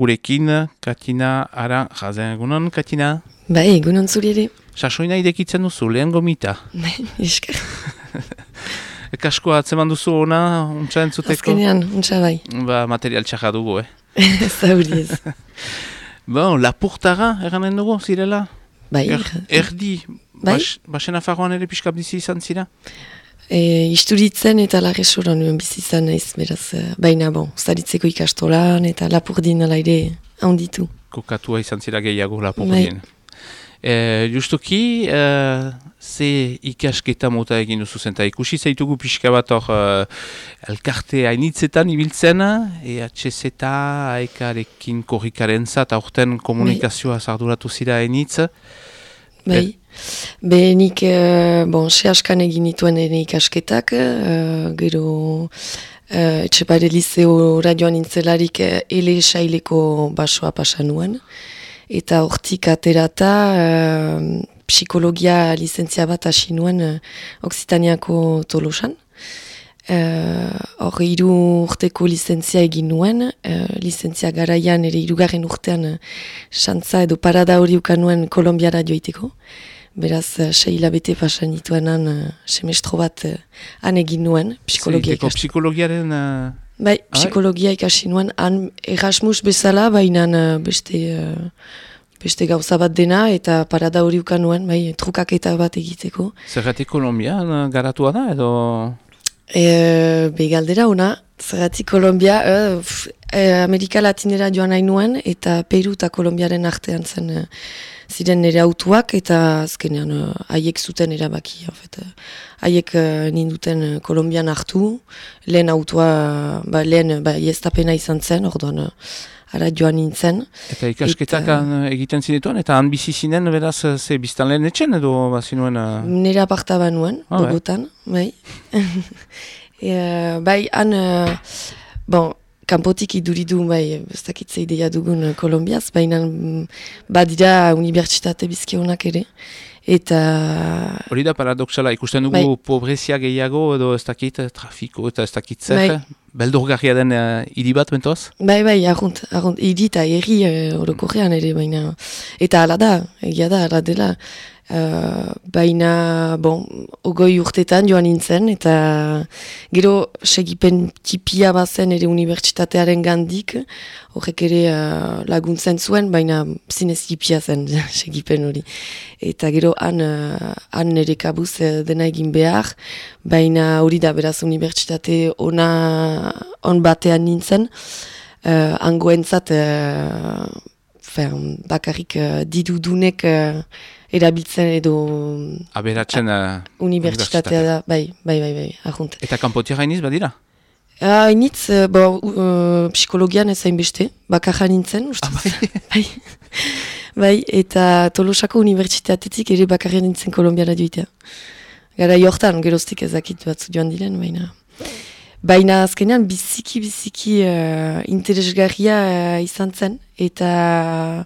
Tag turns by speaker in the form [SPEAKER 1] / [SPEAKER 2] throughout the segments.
[SPEAKER 1] Gurekin, Katina, ara, jazen egunon, Katina?
[SPEAKER 2] Bai, egunon zuri ere.
[SPEAKER 1] Sasoina idekitzen duzu, lehen gomita.
[SPEAKER 2] Bai, esker.
[SPEAKER 1] Kasko atzeman duzu ona, untsa entzuteko?
[SPEAKER 2] Azkenean, untsa bai.
[SPEAKER 1] Ba, material txarra dugu, eh?
[SPEAKER 2] Zauri ez.
[SPEAKER 1] Bon, lapurtara, eranen dugu, zirela?
[SPEAKER 2] Bai,
[SPEAKER 1] Er, erdi,
[SPEAKER 2] Bai.
[SPEAKER 1] bas, basena fagoan ere pixka bizi izan zira?
[SPEAKER 2] E, isturitzen eta larresoran bizizan naiz, beraz, eh, baina bon, zaritzeko ikastolan eta lapurdin ala ere handitu.
[SPEAKER 1] Kokatua izan zira gehiago lapurdien. E, justuki, e, ze ikasketa mota egin duzu zen, eta ikusi zaitugu pixka bat hor e, elkarte hainitzetan ibiltzen, EHZ eta aekarekin korrikaren zat, aurten komunikazioa zarduratu zira hainitz.
[SPEAKER 2] Bai. Be nik, eh, bon, se askan egin nituen ere ikasketak, eh, gero uh, etxepare liceo radioan nintzelarik uh, ele saileko basoa pasan nuen. Eta hortik aterata uh, psikologia lizentzia bat hasi nuen uh, Oksitaniako tolosan. Uh, Hor hiru urteko lizentzia egin nuen, uh, lizentzia garaian ere hirugarren urtean uh, xantza edo parada hori ukan nuen Kolombiara joiteko. Beraz, uh, sei hilabete pasan nituenan uh, semestro bat uh, han egin nuen, psikologia
[SPEAKER 1] Zeiteko
[SPEAKER 2] ikasten.
[SPEAKER 1] psikologiaren... e,
[SPEAKER 2] Bai, psikologia ikasi nuen, han Erasmus bezala, baina uh, beste, uh, beste gauza bat dena, eta parada hori ukan nuen, bai, trukaketa bat egiteko.
[SPEAKER 1] Zergatik Kolombian garatua da, edo...
[SPEAKER 2] E, be galdera ona, zergatik Kolombia, e, pf, e, Amerika Latinera joan nahi nuen, eta Peru eta Kolombiaren artean zen e, ziren nire autuak, eta azkenean e, haiek zuten erabaki. fait, e, Haiek e, ninduten e, Kolombian hartu, lehen autua, ba, lehen ba, izan zen, orduan ara joan nintzen.
[SPEAKER 1] Eta ikasketak
[SPEAKER 2] Eta-
[SPEAKER 1] han egiten zinetuen, eta han bizi zinen, beraz, e, ze biztan lehen etxen, edo bazinuen... e,
[SPEAKER 2] Nire aparta nuen,
[SPEAKER 1] Ah, bai.
[SPEAKER 2] Bogotan, bai. e, bai, han, eh, bon, kanpotik iduridu, bai, ez dakitze ideia dugun eh, Kolombiaz, baina mm, badira unibertsitate bizkionak ere. Eta,
[SPEAKER 1] Hori da paradoxala, ikusten dugu
[SPEAKER 2] Bai.
[SPEAKER 1] pobrezia gehiago edo ez dakit, eh, trafiko eta ez dakit zer.
[SPEAKER 2] Bai.
[SPEAKER 1] Beldurgarria den uh, hiri bat, bentoz?
[SPEAKER 2] bai, bai, arrunt, arrunt, hiri eta erri uh, orokorrean ere, baina, eta ala da, egia da, ala dela. Uh, baina, bon, ogoi urtetan joan nintzen, eta gero segipen tipia bazen ere unibertsitatearen gandik, horrek ere uh, laguntzen zuen, baina zinez tipia zen segipen hori. Eta gero han, uh, han nire kabuz eh, dena egin behar, baina hori da beraz unibertsitate ona on batean nintzen, uh, angoentzat uh, fen, bakarrik uh, didudunek uh, erabiltzen edo
[SPEAKER 1] Aberatzen... Uh,
[SPEAKER 2] unibertsitatea da, bai, bai, bai, bai, ahunt.
[SPEAKER 1] eta kanpotia gainiz badira?
[SPEAKER 2] Ah, initz, uh, bo, uh, psikologian ez hainbeste, bakarra nintzen, uste. bai. bai, eta Tolosako unibertsitatetik ere bakarra nintzen Kolombiara joitea. Gara jortan, geroztik ezakit batzu joan diren, baina... Baina azkenean biziki biziki uh, interesgarria uh, izan zen. Eta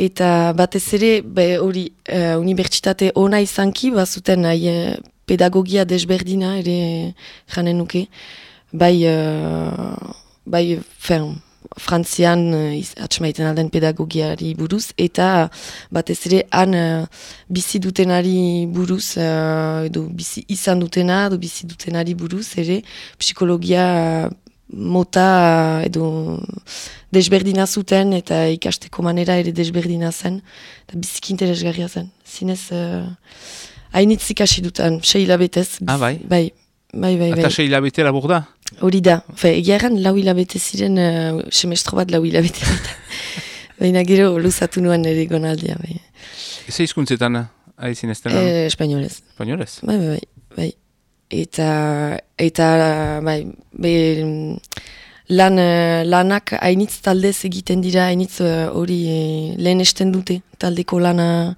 [SPEAKER 2] eta batez ere hori uh, unibertsitate ona izanki bazuten uh, pedagogia desberdina ere janen nuke. Bai uh, bai fen, frantzian iz- atxemaiten alden pedagogiari buruz eta batez ere han uh, bizi dutenari buruz uh, edo bizi izan dutena edo bizi dutenari buruz ere psikologia mota edo desberdina zuten eta ikasteko manera ere desberdina zen eta biziki interesgarria zen zinez uh, hainitz ikasi dutan, sei hilabetez
[SPEAKER 1] Ah, bai?
[SPEAKER 2] bai Bai, bai, bai.
[SPEAKER 1] Eta sei hilabete labur da?
[SPEAKER 2] Hori da. Fe, egia erran lau hilabete ziren uh, semestro bat lau hilabete bat. Baina gero luzatu nuen ere gonaldia. Bai.
[SPEAKER 1] Eze hizkuntzetan aizin ez dena?
[SPEAKER 2] E, Espainolez.
[SPEAKER 1] Espainolez?
[SPEAKER 2] Bai, bai, bai. bai. Eta, eta bai, be, lan, eh, lanak hainitz taldez egiten dira, hainitz eh, hori uh, lehen esten dute, taldeko lana uh,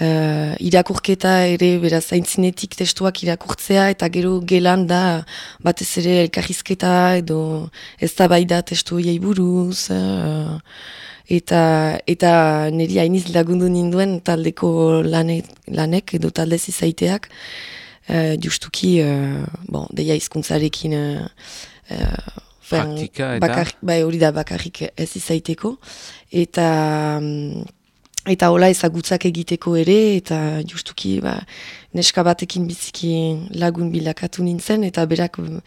[SPEAKER 2] irakurketa ere, beraz, aintzinetik testuak irakurtzea, eta gero gelan da, batez ere elkarrizketa edo ez da bai da testu horiei buruz, eh, eta, eta niri hainiz lagundu ninduen taldeko lanek, lanek edo taldez izaiteak, uh, justuki, uh, bon, deia hizkuntzarekin uh, uh,
[SPEAKER 1] Praktika eta?
[SPEAKER 2] bai hori da bakarrik ez izaiteko. Eta... Mm, eta hola ezagutzak egiteko ere, eta justuki ba, neska batekin biziki lagun bilakatu nintzen, eta berak mm,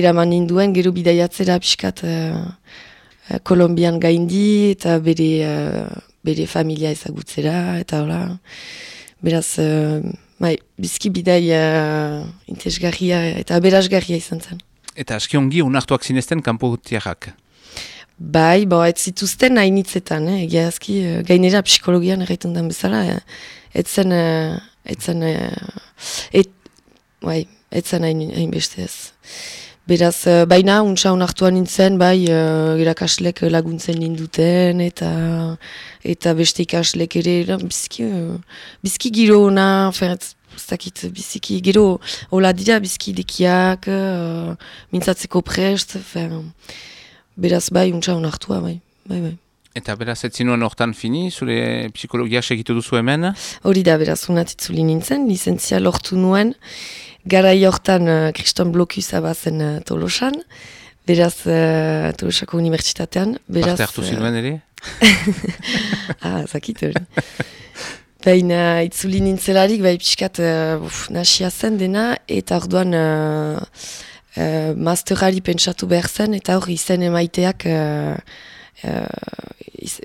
[SPEAKER 2] eraman ninduen gero bidaiatzera pixkat uh, Kolombian gaindi, eta bere, uh, bere familia ezagutzera, eta hola, beraz, uh, bai, biziki bidai uh, intezgarria eta berazgarria izan zen.
[SPEAKER 1] Eta aski ongi unartuak zinezten kanpo tiarrak?
[SPEAKER 2] Bai, bo, ez zituzten hainitzetan, eh? egia azki, uh, gainera psikologian erraiten den bezala, eh? etzen, uh, etzen, uh, et, bai, etzen hain, hain beste ez. Beraz, uh, baina, untsa unartuan nintzen, bai, uh, irakaslek laguntzen ninduten, eta eta beste ikaslek ere, bizki, uh, bizki giro ona, feretz, zakit, biziki, gero, hola dira, biziki dekiak, uh, mintzatzeko prest, fer, beraz bai, untsa onartua, bai, bai, bai.
[SPEAKER 1] Eta beraz, ez zinuen hortan fini, zure psikologia segitu duzu hemen?
[SPEAKER 2] Hori da, beraz, unatitzuli nintzen, licentzia lortu nuen, gara hortan uh, Kriston Blokus abazen uh, Tolosan, beraz, uh, Tolosako Unibertsitatean. Beraz,
[SPEAKER 1] Parte hartu zinuen ere?
[SPEAKER 2] ah, zakit hori. Baina itzuli nintzelarik, bai pixkat uh, nasia zen dena, eta orduan uh, uh, masterari pentsatu behar zen, eta hori izen emaiteak, uh, uh,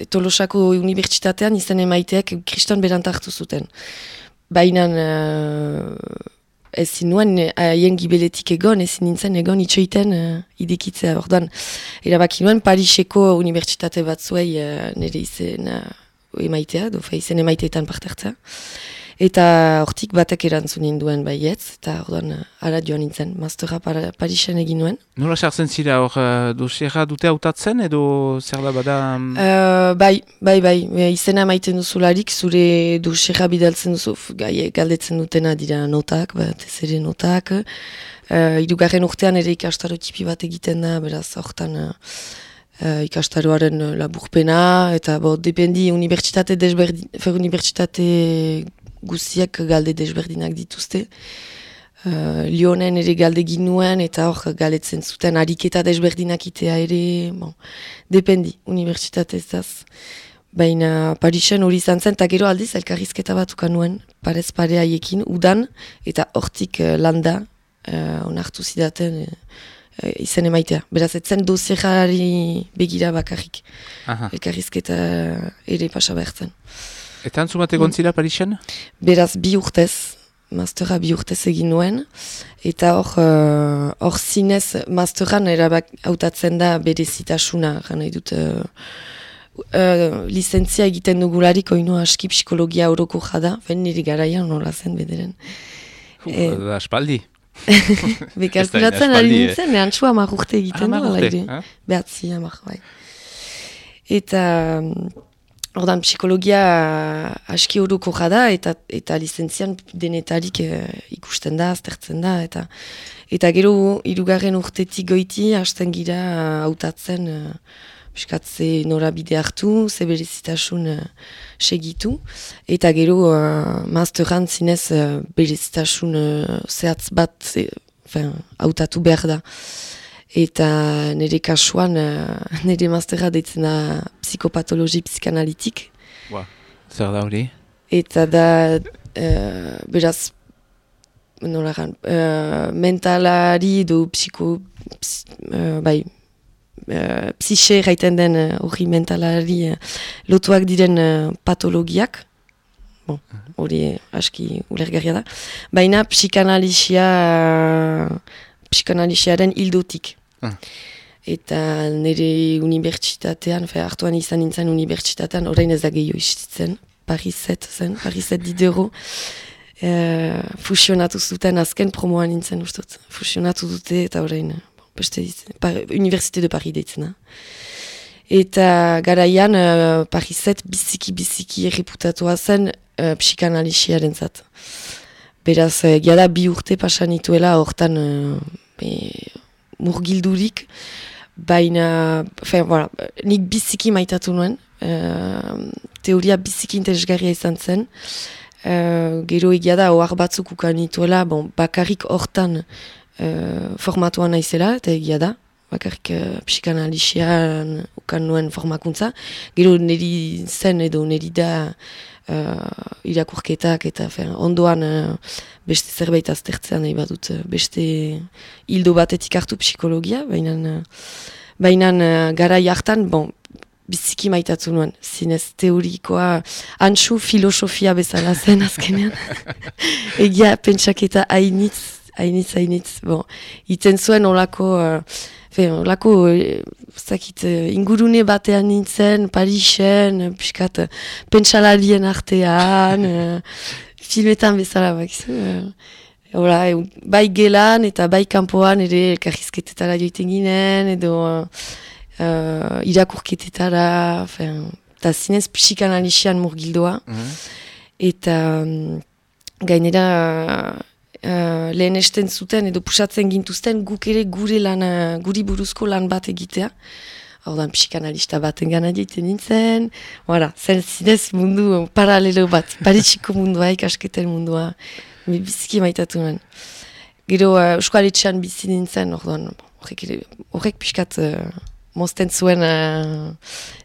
[SPEAKER 2] Tolosako Unibertsitatean izen emaiteak kriston berant hartu zuten. Baina uh, ez zinuen haien gibeletik egon, ez nintzen egon itxoiten uh, idekitzea. Orduan, erabaki nuen Pariseko Unibertsitate batzuei uh, nire izen uh, emaitea, dofa izen emaiteetan partertza. Eta hortik batek erantzun ninduen baietz, eta orduan ara joan nintzen, maztora Parisen egin nuen.
[SPEAKER 1] Nola sartzen zira hor, uh, dosiera dute hautatzen edo zer da bada?
[SPEAKER 2] Uh, bai, bai, bai, izena maiten duzularik, zure dosiera bidaltzen duzu, gai, galdetzen dutena dira notak, bat ez ere notak. Uh, irugarren urtean ere ikastaro tipi bat egiten da, beraz, hortan... Uh, Uh, ikastaroaren laburpena, eta bo, dependi unibertsitate desberdin, fer unibertsitate guztiak galde desberdinak dituzte. Uh, Lionen ere galde ginuen eta hor galetzen zuten ariketa desberdinak itea ere, bon, dependi, unibertsitatez daz. Baina Parisen hori izan zen, eta gero aldiz elkarrizketa bat nuen, parez pare haiekin, udan, eta hortik uh, landa, uh, onartu zidaten, uh, izen emaitea. Beraz, etzen dozerari begira bakarrik. Elkarrizketa ere pasa behartzen.
[SPEAKER 1] Eta antzu bat egon zila Parisen?
[SPEAKER 2] Beraz, bi urtez, mastera bi urtez egin nuen, eta hor, uh, hor zinez, masteran erabak hautatzen da bere zitasuna, gana edut, uh, uh, licentzia egiten dugularik oinu aski psikologia horoko jada, ben niri garaian nola zen bederen.
[SPEAKER 1] e, da, espaldi.
[SPEAKER 2] Bekalkulatzen ari nintzen, eh? antxua marrurte egiten ah, du, eh? behatzi, amak, bai. Eta... Ordan psikologia aski horuko jada eta eta lizentzian denetarik eh, ikusten da, aztertzen da eta eta gero hirugarren urtetik goiti hasten gira hautatzen uh, piskatze norabide hartu, ze berezitasun uh, segitu. Eta gero uh, masteran zinez uh, berezitasun uh, zehatz bat hautatu behar da eta nire kasuan, uh, nire mazterra deitzen da psikopatologi psikanalitik.
[SPEAKER 1] Ba, zer da hori?
[SPEAKER 2] Eta da, uh, beraz, nola gan, uh, mentalari edo psiko, ps, uh, bai, uh, psixe gaiten den hori uh, mentalari uh, lotuak diren uh, patologiak, bon, mhm. hori uh -huh. aski ulergarria da, baina psikanalizia, uh, psikanaliziaren hildotik. Ah. Eta nire unibertsitatean, fe, hartuan izan nintzen unibertsitatean, orain ez da gehiago istitzen, Pariset zen, Pariset didero, e, fusionatu zuten azken promoan nintzen ustot. Fusionatu dute eta orain, bon, beste ditzen, par, Universite de Paris deitzen. Eta garaian, uh, Pariset biziki-biziki erreputatua zen uh, psikanalixiaren zat. Beraz, uh, gada bi urte pasan ituela, hortan, uh, murgildurik, baina, fe, voilà, nik biziki maitatu nuen, uh, teoria biziki interesgarria izan zen, uh, gero egia da, ohar batzuk ukan bon, bakarrik hortan uh, formatuan naizela, eta egia da, bakarrik uh, psikanalixian ukan nuen formakuntza. Gero niri zen edo niri da irakurketak eta fer, ondoan uh, beste zerbait aztertzean nahi badut beste hildo batetik hartu psikologia, baina baina uh, gara jartan, bon, biziki maitatu nuen, zinez teorikoa, antxu filosofia bezala zen azkenean. Egia pentsaketa hainitz, hainitz, hainitz. Bon, iten zuen olako, uh, olako uh, zakit, uh, ingurune batean nintzen, Parisen, piskat, pentsalarien artean, uh, filmetan bezala bakizu. Uh, Hola, bai gelan eta bai kanpoan ere elkarrizketetara joiten ginen, edo uh, irakurketetara, eta zinez psikanalixian murgildoa. Mm Eta um, gainera uh, lehen esten zuten edo pusatzen gintuzten guk ere gure lan, guri buruzko lan bat egitea. Da, psikanalista bat engana egiten nintzen. Hora, zen zinez mundu paralelo bat, paritsiko mundua, ikasketen mundua. Biziki maitatu nuen. Gero, uh, euskaletxean bizi nintzen, horrek pixkat... Uh, mozten zuen uh,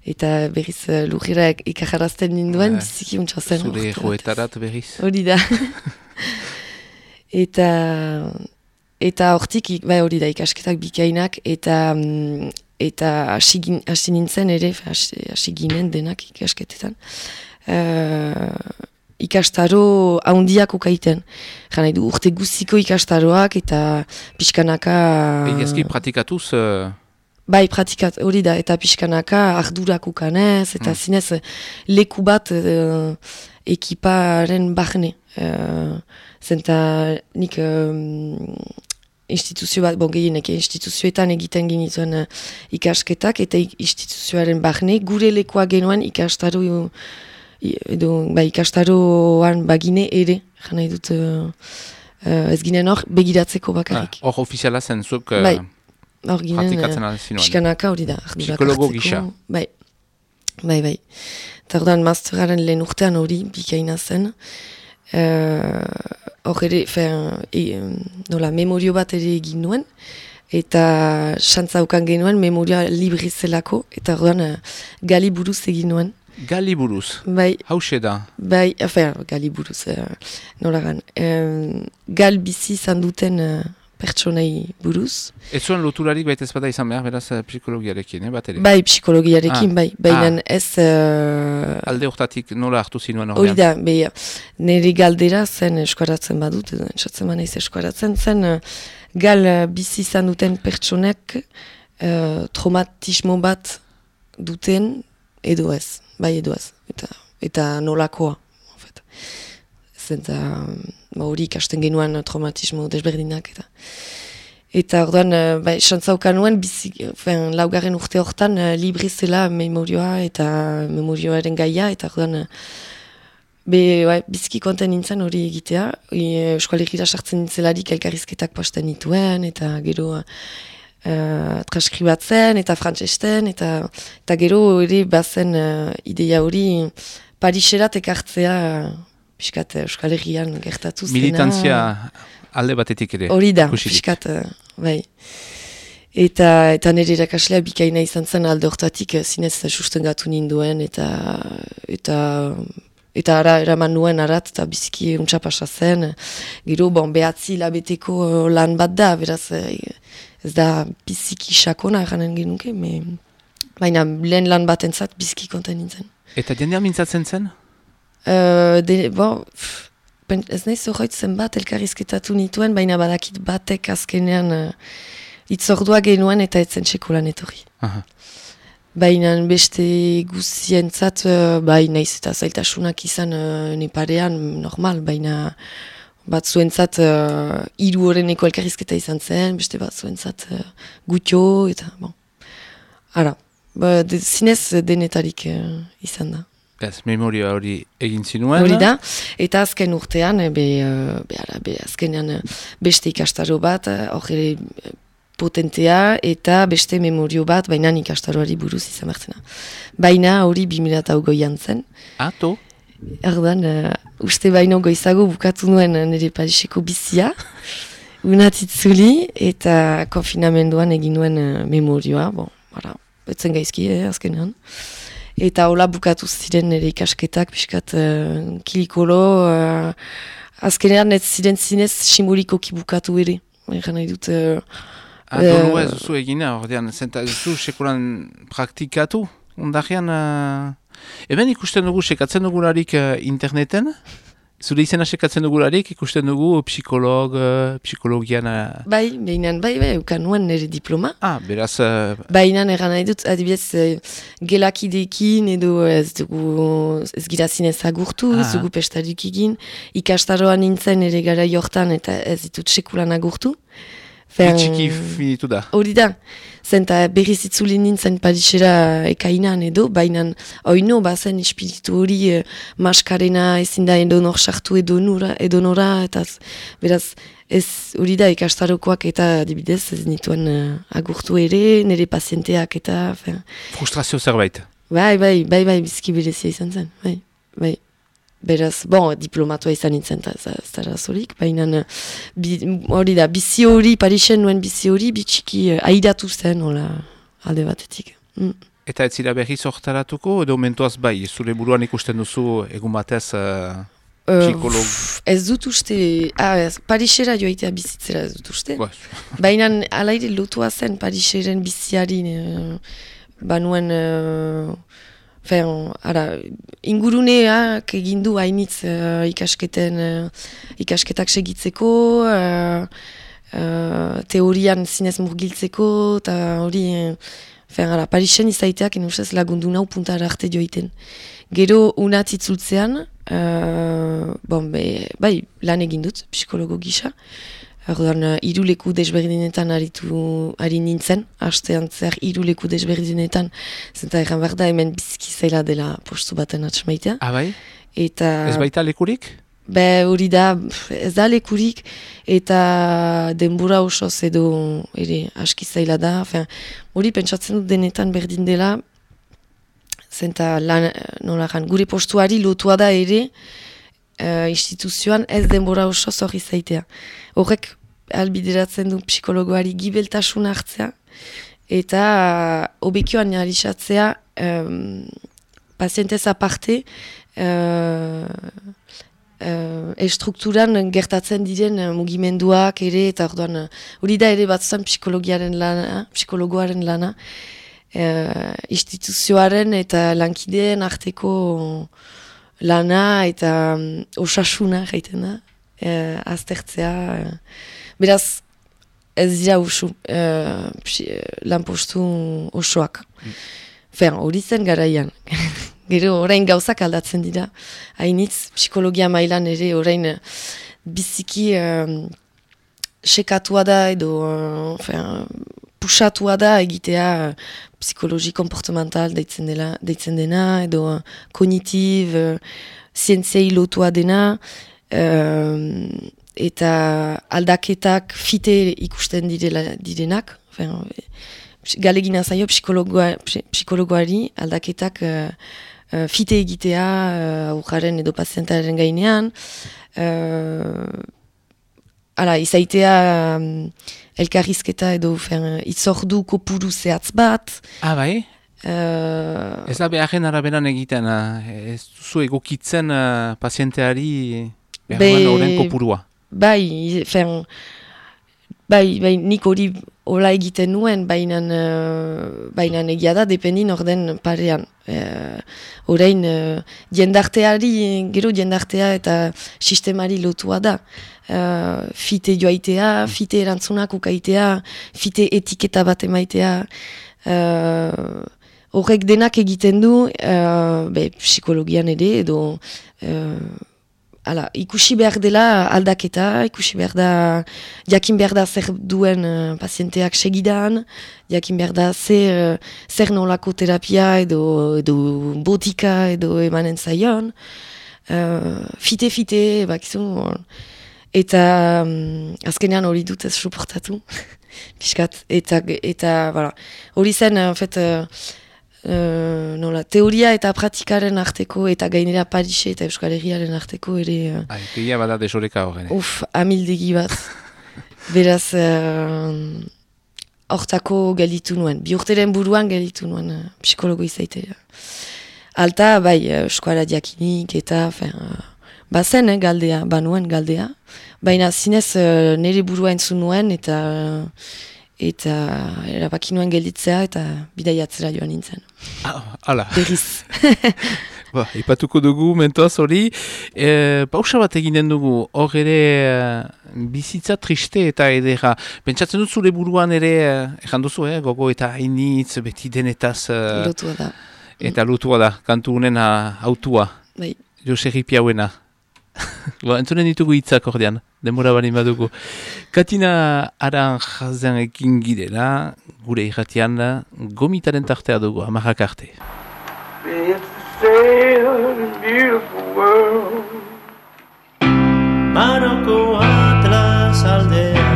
[SPEAKER 2] eta berriz uh, lujira ikajarazten ninduen, biziki untsa zen.
[SPEAKER 1] Zure joetarat berriz.
[SPEAKER 2] Hori da. eta eta hortik, bai hori da, ikasketak bikainak, eta um, eta hasi nintzen ere, hasi ginen denak ikasketetan. Uh, ikastaro haundiak ukaiten. Jana du urte guziko ikastaroak eta pixkanaka...
[SPEAKER 1] Egiazki pratikatuz... Uh...
[SPEAKER 2] Bai, pratikat hori da, eta pixkanaka ardurak ukanez, eta mm. zinez leku bat uh, ekiparen bahne. Uh, zenta nik um, instituzio bat, bon gehienek, instituzioetan egiten ginituen uh, ikasketak, eta instituzioaren bahne, gure lekoa genuen ikastaro, edo, bai, ikastaroan bagine ere, jana edut, uh, uh, ez ginen hor, begiratzeko bakarrik.
[SPEAKER 1] Hor ah, ofiziala zen zuk...
[SPEAKER 2] Bai. Hor ginen, pixkanaka hori da.
[SPEAKER 1] Psikologo gisa.
[SPEAKER 2] Bai, bai, bai. Eta ordan masteraren lehen urtean hori bikaina zen. Hor uh, ere, e, nola, memorio bat ere egin nuen. Eta xantzaukan genuen memoria libri zelako. Eta uh, gali buruz egin nuen.
[SPEAKER 1] Gali buruz?
[SPEAKER 2] Bai.
[SPEAKER 1] Hauxe da?
[SPEAKER 2] Bai, afer, gali buruz. Uh, nola gan. Uh, gal bizi zanduten... Uh, pertsonei buruz.
[SPEAKER 1] Ez zuen loturarik baita ez bada izan behar, beraz, eh, psikologiarekin, eh, bat ere?
[SPEAKER 2] Bai, psikologiarekin, ah. bai. Baina ah. ez...
[SPEAKER 1] Uh... Alde hortatik nola hartu zinuen
[SPEAKER 2] horrean? Hori da, beha, niri galdera zen eskuaratzen badut, esatzen ba naiz eskuaratzen zen, uh, gal bizi izan duten pertsonek uh, traumatismo bat duten edo ez, bai edo ez, eta, eta nolakoa, en fait. Zenta ba, hori ikasten genuen traumatismo desberdinak eta eta orduan uh, ba, xantzaukan nuen fin, laugarren urte hortan uh, libri zela memorioa eta memorioaren gaia eta orduan uh, be, ba, biziki konten nintzen hori egitea. Eskualegira sartzen nintzelarik elkarrizketak posten nituen eta gero uh, transkribatzen eta frantzesten eta, eta gero hori bazen uh, ideia hori Pariserat ekartzea piskat eh, Euskal Herrian gertatu zena.
[SPEAKER 1] Militantzia alde batetik ere.
[SPEAKER 2] Hori da, piskat, eh, bai. Eta, eta nire irakaslea bikaina izan zen alde hortatik eh, zinez susten gatu ninduen eta eta eta ara eraman nuen arat eta biziki untxapasa zen. Gero, bon, behatzi labeteko lan bat da, beraz ez da biziki sakona eranen genuke, me, baina lehen lan bat entzat biziki konten nintzen.
[SPEAKER 1] Eta jendea mintzatzen zen?
[SPEAKER 2] Uh, de, bon, ez nahi zorroitzen bat elkarrizketatu nituen, baina badakit batek azkenean uh, itzordua genuen eta etzen txekolan etorri. Baina beste guzientzat, uh, bai naiz eta zailtasunak izan uh, neparean normal, baina bat zuentzat uh, iru horreneko elkarrizketa izan zen, beste bat zuentzat uh, gutio eta bon. Ara, ba, de, zinez denetarik uh, izan da.
[SPEAKER 1] Ez, memoria hori egin zinuen.
[SPEAKER 2] Hori da, eta azken urtean, be, be, ara, be, azkenean beste ikastaro bat, hori potentea, eta beste memorio bat, baina ikastaroari buruz izan bertzena. Baina hori 2008an zen.
[SPEAKER 1] Ato?
[SPEAKER 2] Erdan, uh, uste baino goizago bukatu nuen nire Pariseko bizia, unatitzuli eta konfinamenduan egin nuen uh, memorioa, bon, bara, betzen gaizki, eh, azkenean. Eta hola bukatu ziren nire ikasketak, piskat uh, kilikolo, uh, azkenean ez ziren zinez simbolikoki bukatu ere. Egan nahi dut... Uh,
[SPEAKER 1] uh, ez duzu egina, ordean, zenta duzu sekulan praktikatu, ondarean... Uh, Eben ikusten dugu, sekatzen dugularik uh, interneten, Zure izena sekatzen dugularik, ikusten dugu psikolog, uh, psikologian... Uh...
[SPEAKER 2] Bai, behinan, bai, bai, ukan nuen nire diploma.
[SPEAKER 1] Ah, beraz... Uh...
[SPEAKER 2] Behinan eran nahi dut, adibidez, uh, gelakidekin edo ez dugu ez gira zinez agurtu, ah. ez dugu pestarik egin, ikastaroan nintzen ere gara jortan eta ez ditut sekulan agurtu.
[SPEAKER 1] Bitxiki finitu da.
[SPEAKER 2] Hori da. Zenta berriz itzuli nintzen Parisera ekainan edo, baina oino bazen espiritu hori eh, maskarena ezin da edo nor sartu edo nora, edo nora, eta beraz ez hori da ikastarokoak eta dibidez ez nituen uh, agurtu ere, nire pazienteak eta... Fin.
[SPEAKER 1] Frustrazio zerbait.
[SPEAKER 2] Bai, bai, bai, bai, bizki berezia izan zen, bai, bai. Beraz, bon, diplomatua izan nintzen, eta zara zorik, baina hori da, bizi hori, Parisen nuen bizi hori, bitxiki uh, aidatu zen, hola, alde batetik. Mm.
[SPEAKER 1] Eta ez zira berri zortaratuko, edo mentuaz bai, zure buruan ikusten duzu egun batez uh, psikolog? Uh,
[SPEAKER 2] ez dut uste, ah, Parisera joaitea bizitzera ez dut uste. baina alaire lotua zen Pariseren biziari, uh, banuen... Uh, Fen, ara, inguruneak egindu hainitz uh, ikasketen, uh, ikasketak segitzeko, uh, uh, teorian zinez murgiltzeko, eta hori, fen, ara, Parisen izaiteak inusaz lagundu nau puntara arte joiten. Gero unat itzultzean, uh, bon, be, bai, lan egindut, psikologo gisa, Ordan, uh, iruleku desberdinetan aritu, ari nintzen, hastean zer iruleku desberdinetan, zenta egan behar da hemen bizki zaila dela postu baten atxmaitea.
[SPEAKER 1] Abai?
[SPEAKER 2] Ah, eta...
[SPEAKER 1] Ez baita lekurik?
[SPEAKER 2] Be, hori da, ez da lekurik, eta denbora oso edo ere aski zaila da. Hori pentsatzen dut denetan berdin dela, zenta lan, nola gure postuari lotua da ere, uh, instituzioan ez denbora oso zorri zaitea. Horrek albideratzen du psikologoari gibeltasun hartzea, eta uh, obekioan jarisatzea um, pazientez aparte uh, uh, estrukturan gertatzen diren mugimenduak ere, eta orduan hori da ere batzutan psikologiaren lana, psikologoaren lana, uh, instituzioaren eta lankideen arteko lana eta um, osasuna gaiten da, uh, aztertzea, Beraz, ez dira usu, uh, lanpostu osoak. Mm. Fer, hori zen garaian. Gero, orain gauzak aldatzen dira. Hainitz, psikologia mailan ere, orain uh, biziki uh, sekatua da edo uh, fer, pusatua da egitea uh, psikologi komportamental deitzen, dela, deitzen dena, edo uh, kognitiv, uh, zientzei lotua dena, eta aldaketak fite ikusten direla direnak, fen, galegina zaio psikologoari aldaketak uh, uh, fite egitea uh, aurraren edo pazientaren gainean, uh, ala, izaitea um, elkarrizketa edo fen, itzordu kopuru zehatz bat.
[SPEAKER 1] Ah, bai? Uh, ez da beharren araberan egiten, ez duzu egokitzen uh, pazienteari beharren horren kopurua?
[SPEAKER 2] Bai, fen, bai, bai, nik hori hola egiten nuen, baina uh, egia da, dependin orden parean. Uh, Horein, uh, jendarteari, gero jendartea eta sistemari lotua da. Uh, fite joaitea, fite erantzunak ukaitea, fite etiketa bat emaitea. Uh, horrek denak egiten du, uh, be, psikologian ere, edo... Uh, Hala, ikusi behar dela aldaketa, ikusi behar da, jakin behar da zer duen uh, pazienteak segidan, jakin behar da zer, uh, zer nolako terapia edo, edo botika edo emanen zaion. Fite-fite, uh, bakizu, eta um, azkenean hori dut ez suportatu, piskat, eta, eta, hori zen, en fet, Uh, nola, teoria eta pratikaren arteko eta gainera Parise eta Euskal Herriaren arteko ere... Uh,
[SPEAKER 1] Ai, bada desoreka horren.
[SPEAKER 2] Uf, amildegi bat. Beraz, hortako uh, galitu nuen. Bi urteren buruan galitu nuen uh, psikologo izaitea. Alta, bai, eskoara diakinik eta, fin, uh, bazen, eh, galdea, banuen galdea. Baina zinez uh, nire burua entzun nuen eta... eta erabaki nuen gelditzea eta bidaiatzera joan nintzen.
[SPEAKER 1] Ah, ala.
[SPEAKER 2] Berriz.
[SPEAKER 1] ba, ipatuko dugu mentoaz hori. E, pausa bat eginen dugu, hor ere e, bizitza triste eta edera. Pentsatzen dut zure buruan ere, ezan duzu, eh, gogo eta hainitz, beti denetaz. E,
[SPEAKER 2] lotua da.
[SPEAKER 1] Eta lotua da, kantu honen autua.
[SPEAKER 2] Bai.
[SPEAKER 1] Jose Piauena. ba, entzunen ditugu hitzak ordean, demora bali badugu. Katina aran jazen ekin girela, gure irratian, gomitaren tartea dugu, amarrak arte.
[SPEAKER 3] Maroko atlas aldea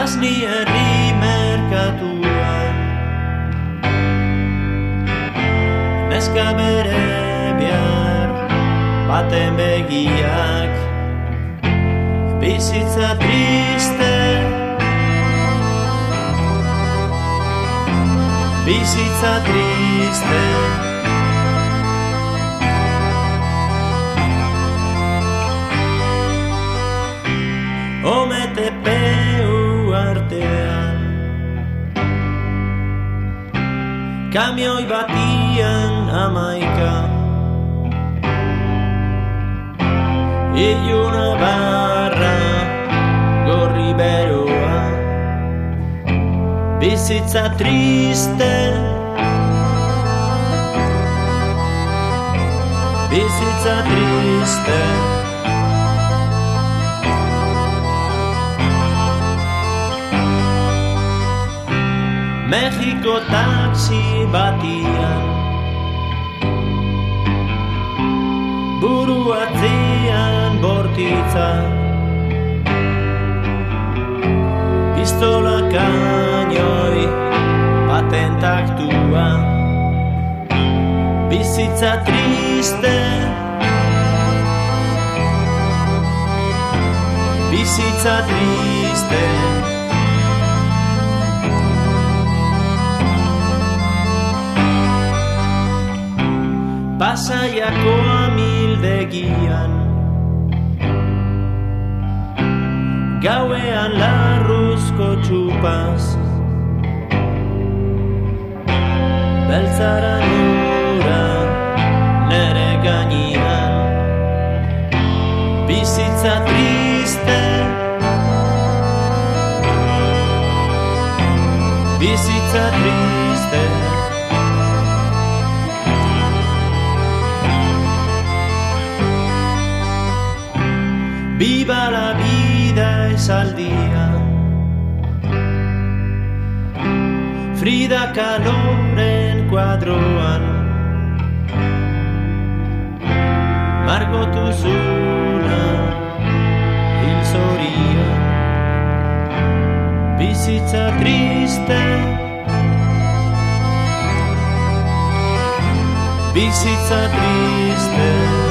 [SPEAKER 3] Azni herri merkatuan Neska bere baten begiak. Bizitza triste. Bizitza triste. Omete peu artean. Kamioi batian amaikan Iluna barra gorri beroa Bizitza triste. Bizitza triste. Mexiko taxi batian bortitza Pistola kainoi patentak tua Bizitza triste. Bizitza triste. Pasaiako amildegian Gauean larruzko txupaz. Beltzara nura nere gainian Bizitza triste. Bizitza triste. Viva la vida día. Frida calor en cuadroan. Marco tu zuna, il soria. Visita triste. Visita triste.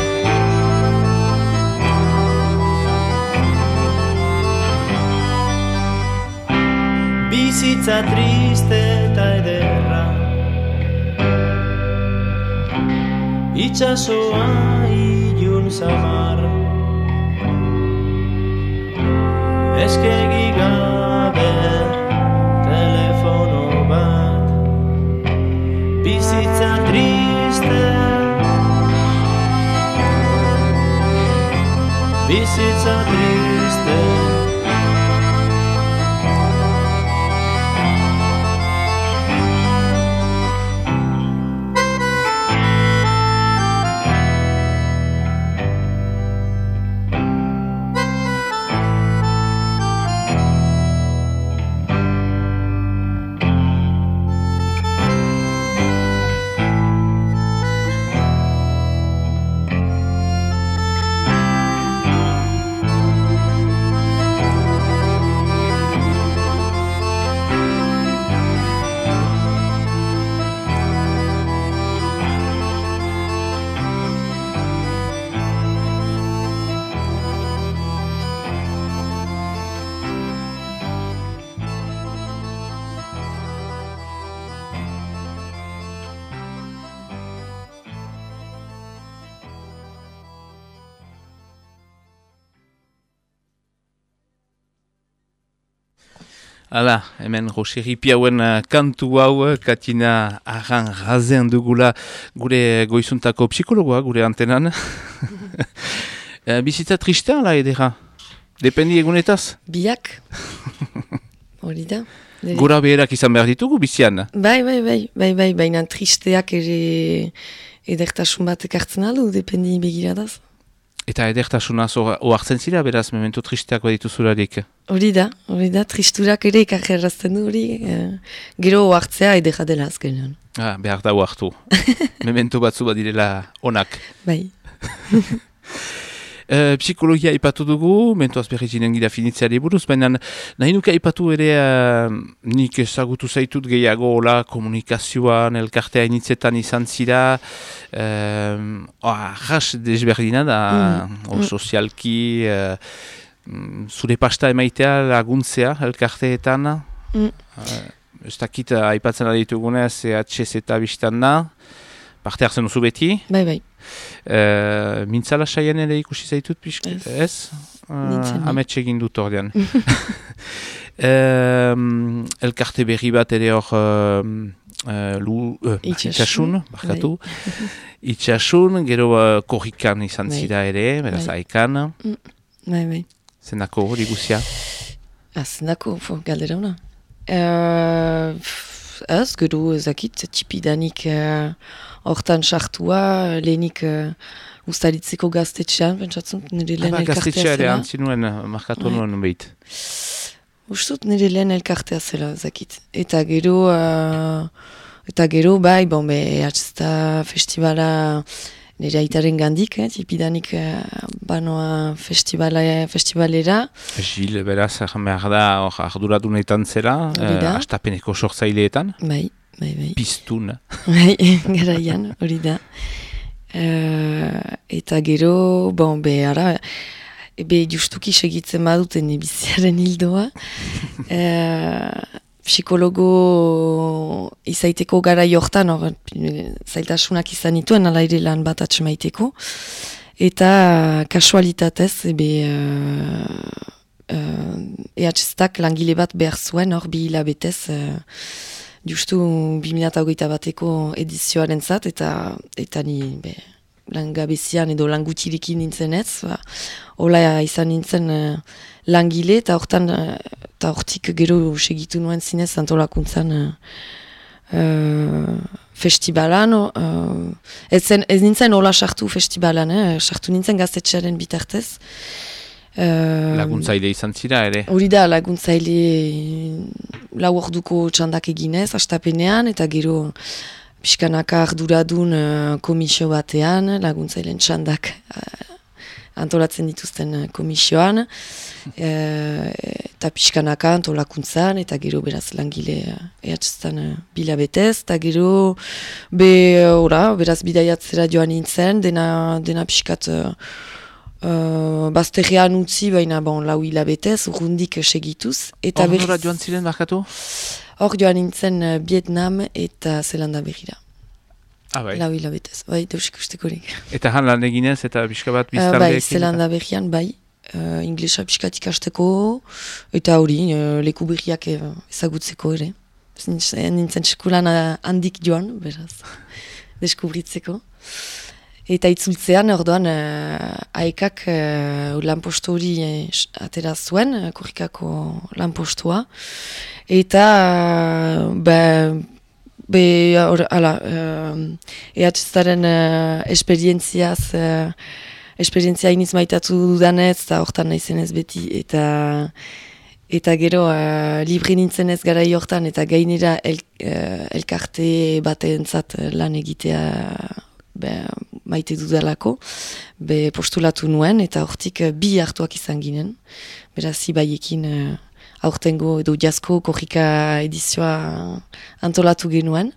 [SPEAKER 3] Bizitza triste eta ederra. Itxasoa ilun zamar. Eskegi gabe telefono bat. Bizitza triste. Bizitza
[SPEAKER 1] Hala, hemen Roseri Piauen uh, kantu hau, uh, Katina Arran Razen dugula gure goizuntako psikologoa, gure antenan. uh, bizitza tristea, la edera? Dependi egunetaz?
[SPEAKER 2] Biak. Hori da.
[SPEAKER 1] Gora beherak izan behar ditugu bizian?
[SPEAKER 2] Bai, bai, bai, bai, bai, baina tristeak ere edertasun bat ekartzen aldu, dependi begiradaz.
[SPEAKER 1] Eta edertasuna oartzen zira, beraz, memento tristeak baditu zurarik.
[SPEAKER 2] Hori da, hori da, tristurak ere ekarrerazten du hori, eh, gero hartzea edera dela azkenean.
[SPEAKER 1] Ah, behar da oartu. memento batzu badirela onak.
[SPEAKER 2] Bai,
[SPEAKER 1] Uh, psikologia ipatu dugu, mentoaz berri zinen gira finitzeari buruz, baina nahi nuke ipatu ere uh, nik ezagutu zaitut gehiago hola komunikazioan, elkartea initzetan izan zira, um, jas desberdina da,
[SPEAKER 2] Mm.
[SPEAKER 1] hor sozialki, uh, mm, zure pasta emaitea laguntzea elkarteetan,
[SPEAKER 2] Mm.
[SPEAKER 1] uh, ez dakit aipatzen aditugunez, EHZ eta biztan da, parte hartzen duzu beti,
[SPEAKER 2] bai, bai.
[SPEAKER 1] Uh, mintzala saien ere ikusi zaitut pixk,
[SPEAKER 2] Ez.
[SPEAKER 1] Uh,
[SPEAKER 2] bai.
[SPEAKER 1] Amets egin dut ordean. um, elkarte berri bat ere hor um, uh, lu, uh,
[SPEAKER 2] Itxasun,
[SPEAKER 1] barkatu. itxasun, gero uh, korrikan izan
[SPEAKER 2] Bai.
[SPEAKER 1] zira ere, beraz
[SPEAKER 2] Bai.
[SPEAKER 1] aikan,
[SPEAKER 2] Bai, bai.
[SPEAKER 1] zenako hori guzia.
[SPEAKER 2] Azendako, fo, galdera hona. Uh, ez, gero ezakit, tipidanik eh, hortan sartua, lehenik uh, ustaritzeko gaztetxean, pentsatzen, nire lehen elkartea
[SPEAKER 1] gaztetxea ere
[SPEAKER 2] zela.
[SPEAKER 1] nuen, uh, markatu nuen behit.
[SPEAKER 2] Ustut nire lehen elkartea zela, zakit. Eta gero, uh, eta gero, bai, bon, be, atzta festivala nire aitaren gandik, eh, tipidanik uh, banoa festivala, festivalera.
[SPEAKER 1] Gil, beraz, behar da, hor, arduradunetan zera,
[SPEAKER 2] Hori da.
[SPEAKER 1] uh, astapeneko sortzaileetan,
[SPEAKER 2] Bai, bai, bai.
[SPEAKER 1] piztun.
[SPEAKER 2] Bai, garaian, hori da. Eh, eta gero, bon, be, ara, ebe justuki segitzen baduten biziaren hildoa. Eh, psikologo izaiteko gara jortan, hor, zailtasunak izan dituen, ala ere lan bat atxemaiteko. Eta kasualitatez, ebe, uh, uh, EHZ-tak langile bat behar zuen, hor bi hilabetez, uh, justu 2008 bateko edizioaren zat, eta, eta ni be, langabezian edo langutirekin nintzen ez, ba, hola izan nintzen eh, langile, eta hortan, eh, eta hortik gero segitu nuen zinez antolakuntzan uh, uh, festivalan, uh, ez, zen, ez nintzen hola sartu festivalan, eh, sartu nintzen gaztetxearen bitartez. Uh,
[SPEAKER 1] Laguntzaile izan zira ere.
[SPEAKER 2] Hori da laguntzaile lau orduko txandak eginez, astapenean, eta gero pixkanaka arduradun uh, komisio batean, laguntzailen txandak uh, antolatzen dituzten uh, komisioan, uh, eta pixkanaka antolakuntzan, eta gero beraz langile uh, ehatztan uh, bilabetez, eta gero be, ora, beraz bidaiatzera joan nintzen, dena, dena pixkat... Uh, bazterrean utzi, baina bon, lau hilabetez, urrundik segituz. Eta
[SPEAKER 1] Hor
[SPEAKER 2] berriz-
[SPEAKER 1] nora joan ziren, barkatu?
[SPEAKER 2] Hor joan nintzen uh, Vietnam eta Zelanda berrira.
[SPEAKER 1] Ah, bai.
[SPEAKER 2] Lau hilabetez, bai, deus ikustekorik.
[SPEAKER 1] Eta han lan eginez, eta pixka bat
[SPEAKER 2] Uh,
[SPEAKER 1] biztardeekin.
[SPEAKER 2] bai, Zelanda berrian, bai. Uh, inglesa pixkat ikasteko, eta hori, uh, leku berriak eh, ezagutzeko ere. Nintzen- sekulan uh, handik joan, beraz, deskubritzeko. Eta itzultzean, orduan, uh, aekak uh, lanpostu hori eh, s- atera zuen, uh, korrikako lanpostua. Eta, uh, be, be, or, ala, uh, ehatzaren uh, esperientziaz, uh, esperientzia iniz maitatu dudanez, eta hortan naizenez beti, eta eta gero uh, libre nintzen ez gara hortan, eta gainera el, uh, elkarte batentzat uh, lan egitea be, maite dudalako, be postulatu nuen, eta hortik uh, bi hartuak izan ginen, beraz ibaiekin uh, aurtengo edo jasko korrika edizioa antolatu genuen.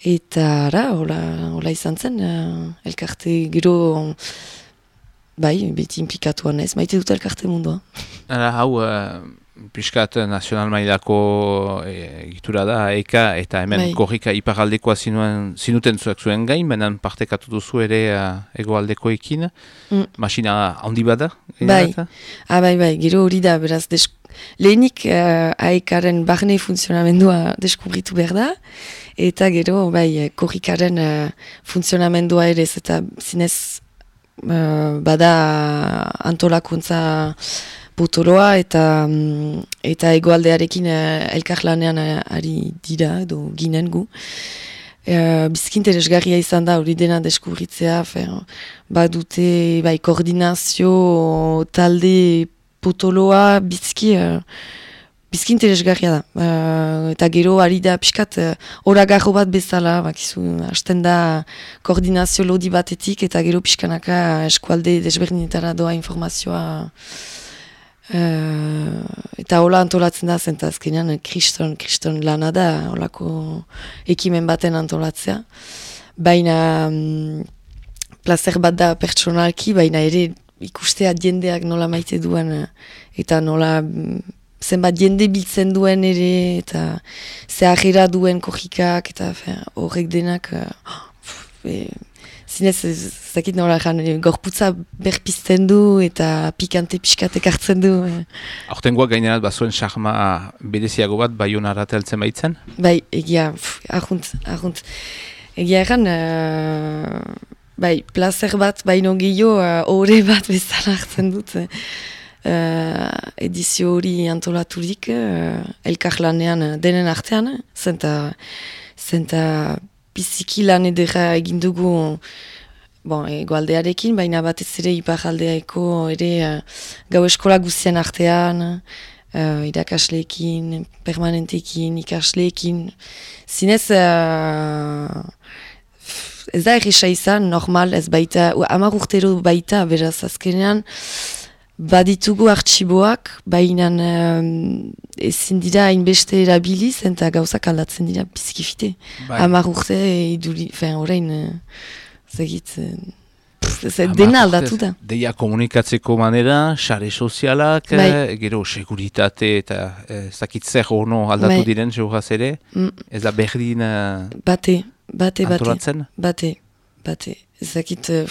[SPEAKER 2] Eta ara, hola, hola izan zen, uh, elkarte gero, bai, beti implikatuan ez, maite dut elkarte mundua.
[SPEAKER 1] Ara, hau, uh, piskat nazional mailako e, egitura da, eka eta hemen
[SPEAKER 2] Bai.
[SPEAKER 1] korrika iparaldekoa zinuen, zinuten zuek zuen gain, benen partekatu duzu ere uh, egoaldekoekin,
[SPEAKER 2] Mm.
[SPEAKER 1] masina handi bada?
[SPEAKER 2] Bai. Ah, bai, bai, gero hori da, beraz, desk... lehenik uh, aekaren barne funtzionamendua deskubritu behar da, eta gero, bai, korrikaren uh, funtzionamendua ere, eta zinez uh, bada antolakuntza potoloa eta mm, eta egoaldearekin uh, elkarlanean uh, ari dira, edo ginen gu. Uh, bizkin interesgarria izan da hori dena deskubritzea, fer, badute bai, koordinazio talde potoloa bizki, uh, bizki interesgarria da. Uh, eta gero ari da pixkat uh, oragarro bat bezala, bakizu, hasten da koordinazio lodi batetik eta gero pixkanaka eskualde desberdinetara doa informazioa Uh, eta hola antolatzen da zen, azkenean kriston, kriston lana da holako ekimen baten antolatzea. Baina mm, placer bat da pertsonalki, baina ere ikustea jendeak nola maite duen eh, eta nola mm, zenbat jende biltzen duen ere eta zeharrera duen kojikak eta horrek denak uh, e, zinez ez dakit nola jan, e, gorputza berpizten du eta pikante pixkatek hartzen du. eh.
[SPEAKER 1] Aurtengoa gainerat bazuen sarma bereziago bat baiunara teltzen baitzen?
[SPEAKER 2] Bai, egia, ahunt, ahunt. Egia egan, uh, bai, placer bat, baino gehiago, uh, ore bat bezala hartzen dut. eh. Uh, edizio hori antolaturik, uh, elkarlanean uh, denen artean, eh, zenta, zenta biziki lan edera egin dugu bon, egoaldearekin, baina batez ere iparaldeaeko ere uh, gau eskola guztien artean, uh, irakasleekin, permanentekin, ikasleekin. Zinez, uh, ez da erresa izan, normal, ez baita, u- hamar urtero baita, beraz, azkenean, baditugu artxiboak, baina um, ezin dira hainbeste erabiliz, eta gauzak aldatzen dira bizkifite.
[SPEAKER 1] Bai.
[SPEAKER 2] Hamar urte, iduri, fen, orain, uh, zegit, ez-
[SPEAKER 1] Hamar
[SPEAKER 2] dena aldatu da.
[SPEAKER 1] Deia komunikatzeko manera, sare sozialak,
[SPEAKER 2] Bai.
[SPEAKER 1] eh, gero seguritate eta eh, ez dakit zer ono aldatu
[SPEAKER 2] Bai.
[SPEAKER 1] diren jogaz ere,
[SPEAKER 2] Mm,
[SPEAKER 1] ez da berdin
[SPEAKER 2] bate, bate, bate.
[SPEAKER 1] antolatzen?
[SPEAKER 2] Bate, bate. Ezakit, uh,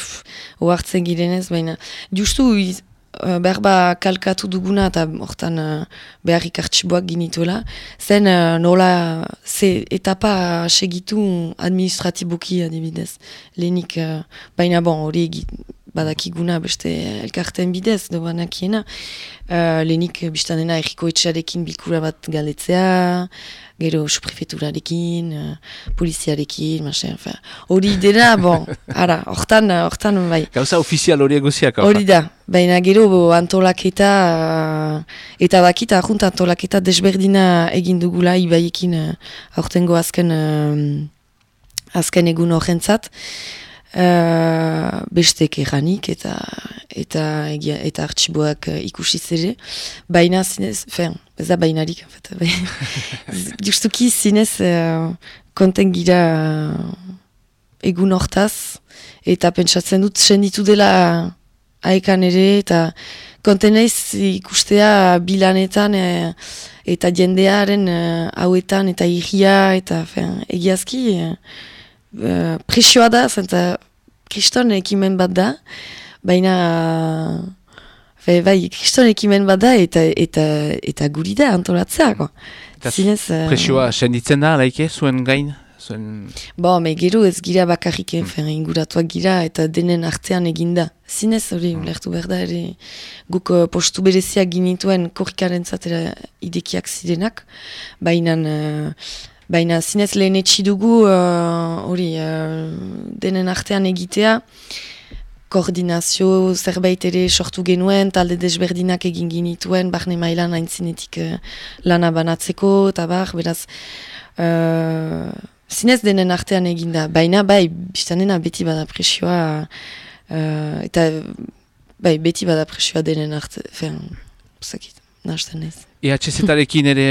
[SPEAKER 2] ohartzen girenez, baina justu iz- uh, berba kalkatu duguna eta hortan uh, beharrik artxiboak ginituela, zen uh, nola ze etapa segitu administratiboki adibidez. Lehenik, uh, baina bon, hori badakiguna beste elkarten bidez, do banakiena. Uh, lehenik, biztanena erriko etxarekin bilkura bat galetzea, gero suprefeturarekin, uh, poliziarekin, masen, enfin, hori dena, bon, ara, hortan, hortan, bai.
[SPEAKER 1] Gauza ofizial horiek guziak.
[SPEAKER 2] Hori da, baina gero bo, antolaketa, uh, eta bakita ahunt antolaketa desberdina egin dugula ibaiekin uh, aurtengo azken, uh, azken egun horrentzat. Uh, bestek erranik eta eta egia, eta artxiboak uh, ikusiz ere. Baina zinez, fen, ez da bainarik, en fait. bai. Justuki zinez uh, konten gira uh, egun hortaz, eta pentsatzen dut senditu dela aekan ere, eta konten naiz ikustea bilanetan eh, eta jendearen eh, hauetan eta irria, eta fen, egiazki eh, eh, presioa da, zenta kriston ekimen bat da, baina fe, bai, kriston ekimen bat da, eta, eta, eta guri da antolatzea, ko. Zinez, eh,
[SPEAKER 1] Presioa senditzen da, laike, zuen gain? Zuen...
[SPEAKER 2] Bo, me gero ez gira bakarrik mm. inguratuak gira eta denen artean eginda. Zinez hori, mm. lertu behar da ere, guk uh, postu bereziak ginituen korrikaren zatera idekiak zirenak, baina, uh, baina zinez lehen etxi dugu uh, hori uh, denen artean egitea, koordinazio zerbait ere sortu genuen, talde desberdinak egin ginituen, barne mailan aintzinetik uh, lana banatzeko, eta bar, beraz, uh, zinez denen artean eginda. Baina, bai, biztanena beti bada presioa, uh, eta bai, beti bada presioa denen arte, fen, zakit, nahasten ez.
[SPEAKER 1] EHZ-arekin ere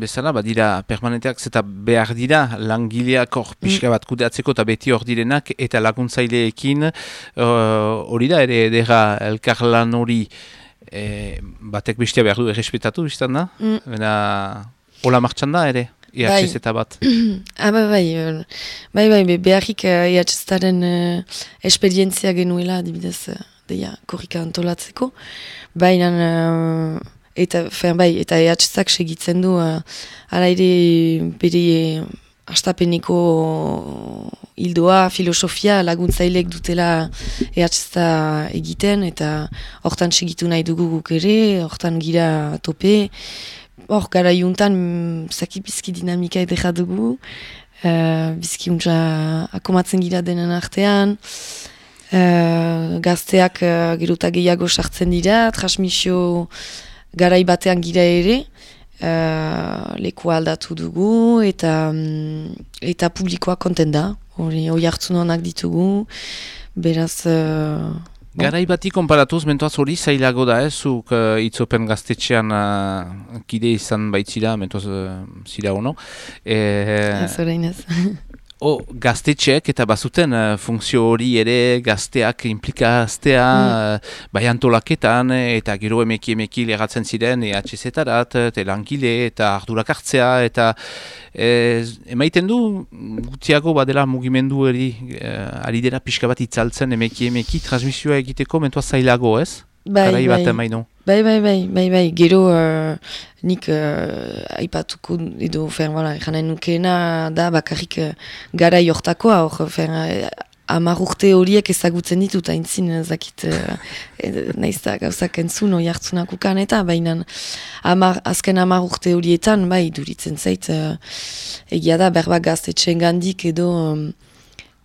[SPEAKER 1] bezala, badira permanenteak zeta behar dira langileak hor pixka bat kudeatzeko eta beti hor direnak eta laguntzaileekin uh, hori da ere edera elkarlan hori e, batek bestia behar du errespetatu biztan da?
[SPEAKER 2] Mm.
[SPEAKER 1] Baina, hola martxan da ere? EHZ eta bat.
[SPEAKER 2] Ah, bai, bai, bai, bai, be- beharrik uh, EHZ-aren uh, esperientzia genuela, adibidez, uh, deia, korrika antolatzeko. Baina, uh, eta, fen, bai, eta EHZ-ak segitzen du, uh, ala ere bere uh, astapeneko hildoa, filosofia laguntzailek dutela EHZ egiten, eta hortan segitu nahi dugu guk ere, hortan gira tope, Hor, gara juntan, mm, zaki bizki dinamika edera dugu, uh, bizki untsa akomatzen gira denen artean, uh, gazteak uh, geruta gehiago sartzen dira, transmisio garai batean gira ere, uh, leku aldatu dugu, eta, mm, eta publikoa konten da, hori hori hartzun honak ditugu, beraz... Uh, Bon.
[SPEAKER 1] Garai bati konparatuz, mentoaz hori zailago da, ez, zuk uh, itzopen gaztetxean uh, kide izan baitzira, mentoaz uh, zira hono. E,
[SPEAKER 2] ez orain ez.
[SPEAKER 1] o, gaztetxeek eta bazuten uh, funkzio hori ere gazteak implikaztea mm. uh, bai antolaketan eta gero emeki emeki legatzen ziren EHZ-etarat, eta langile eta ardurak hartzea eta e, emaiten du gutiago badela mugimendu hori uh, ari dela pixka bat itzaltzen emeki emeki transmisioa egiteko mentua zailago ez?
[SPEAKER 2] Bai,
[SPEAKER 1] Garai
[SPEAKER 2] bai.
[SPEAKER 1] bat emaino.
[SPEAKER 2] Bai, bai, bai, bai, bai, gero uh, nik uh, aipatuko edo, fen, voilà, janen nukeena da bakarrik uh, gara jortakoa, hor, fen, uh, amar urte horiek ezagutzen ditut, haintzin, zakit, uh, nahiz da gauzak entzun, oi hartzunak ukan eta, baina amar, azken amar urte horietan, bai, duritzen zait, uh, egia da, berba gaztetxen gandik edo, um,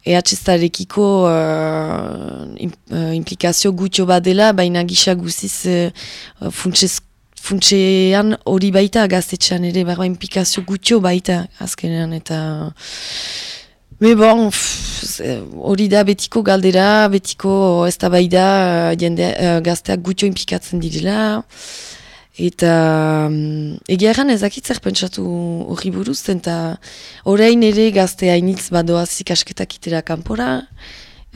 [SPEAKER 2] EHZ-arekiko uh, im- uh, implikazio gutxo badela, baina gisa guziz uh, funtsean hori baita gaztetxean ere, berba implikazio gutxo baita azkenean, eta... Me bon, hori da betiko galdera, betiko ez da baida jende, uh, gazteak gutxo implikatzen direla, eta um, egia erran ezakit zer pentsatu hori buruz, eta orain ere gazte hainitz badoaz ikasketak itera kanpora,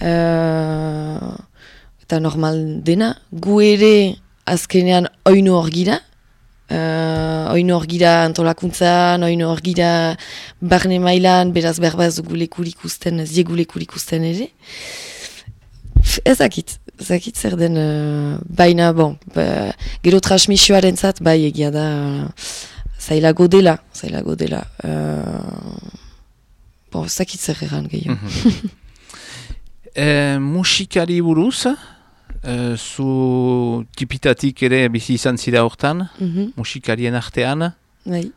[SPEAKER 2] uh, eta normal dena, gu ere azkenean oinu hor gira, uh, oinu hor gira antolakuntzan, oinu hor gira barne mailan, beraz berbaz gulekurik ikusten, ez diegulekurik ikusten ere. Pff, Ezakit, ezakit zer den, uh, baina, bon, ba, gero transmisioaren zat, bai egia da, uh, zailago dela, zailago dela. Uh, bon, ezakit zer egan gehiago.
[SPEAKER 1] E, musikari buruz, e, zu tipitatik ere bizi izan zira hortan,
[SPEAKER 2] Mhm,
[SPEAKER 1] musikarien artean,
[SPEAKER 2] bai.